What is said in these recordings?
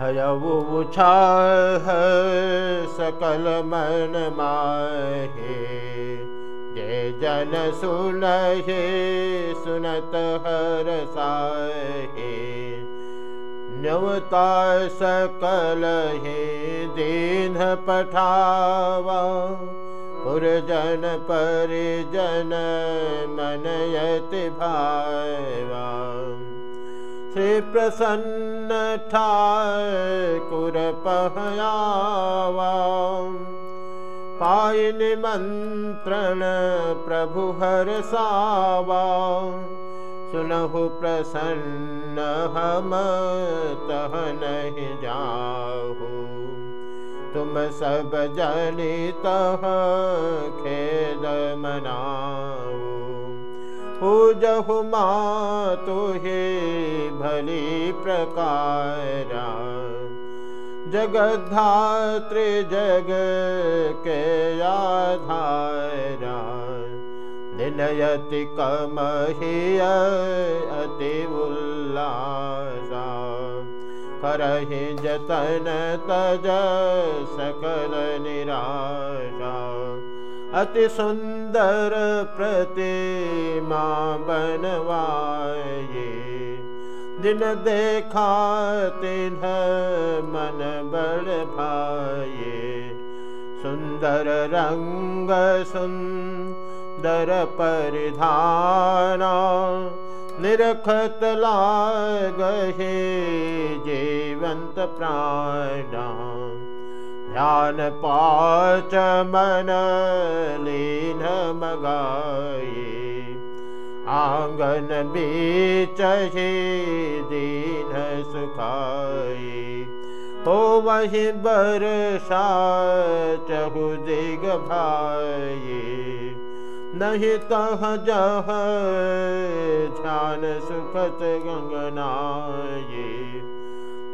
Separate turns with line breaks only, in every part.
हयवुछाह सकल मन माहे। जे जन सुनहे सुनत हर साहे। नवता सकल हे दीन पठावा। पुरजन परिजन मनयति भावा प्रसन्न ठाकुर पहयावा पाय निमंत्रण प्रभु हर सावा सुनहु जाहु। तुम सब जनित खेद मनाऊ पूजहु मातु हे भली प्रकार। जगधात्री जग के आधारा। निनयति कमहिय अति उल्लासा। करहि जतन तज सकल निराशा। अति सुंदर प्रतिमा बनवाए दिन देखा मन बड़ भाए सुंदर रंग सुंदर परिधाना निरखत लागहे जीवंत प्राणा ध्यान पाच मन लीन मगाए आंगन बीच दीन सुखाए हो वही बरसा चहु दिग जह ध्यान सुखत गंगनाए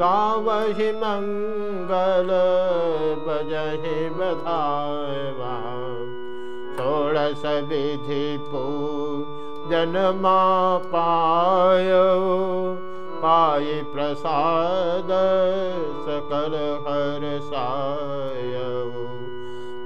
गावहि मंगल बजहि बधावा षोडश विधि पू जनमा पाय। पाय प्रसाद सकल हर साय।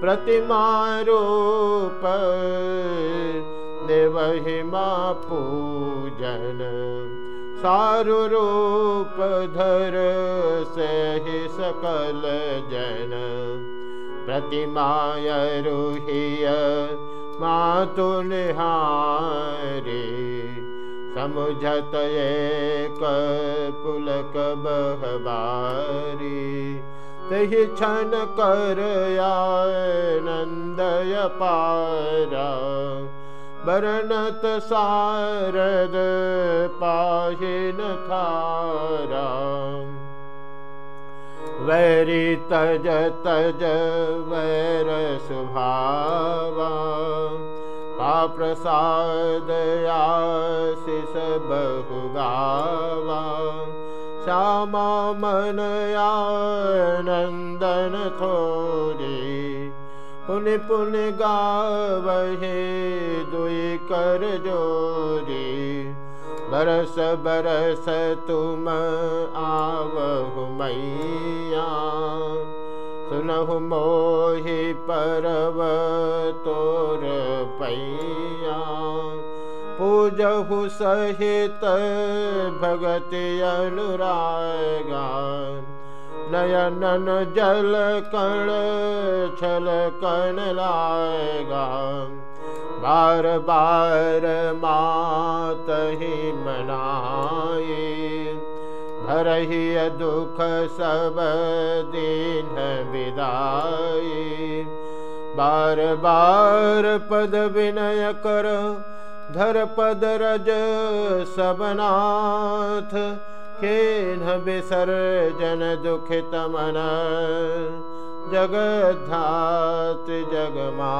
प्रतिमा रूप देवहिमा पूजन सारु रूप धर सहि सकल जन। प्रतिमाय रुहिय मातु निहारे। समुझत एक पुलक बहबारी। तहि क्षण कर आनंदय पारा बरनत सारद पाहिन वैरी तज तज वैर सुभावा का प्रसाद आशिष बहुगावा श्यामा मन आनंदन थोड़ी पुन पुन गावहे दुई कर जोरी। बरस बरस तुम आवहु मैया। सुनहु मोहि परव तोर पैया। पूजहु सहित भगति अनुरागा नयनन जल कण छल कण लाएगा। बार बार मात ही मनाए। घर ही दुख सब दिन विदाई बार बार पद विनय कर, धर पद रज सबनाथ खेन विसर्जन दुखित मन। जगधात जगमा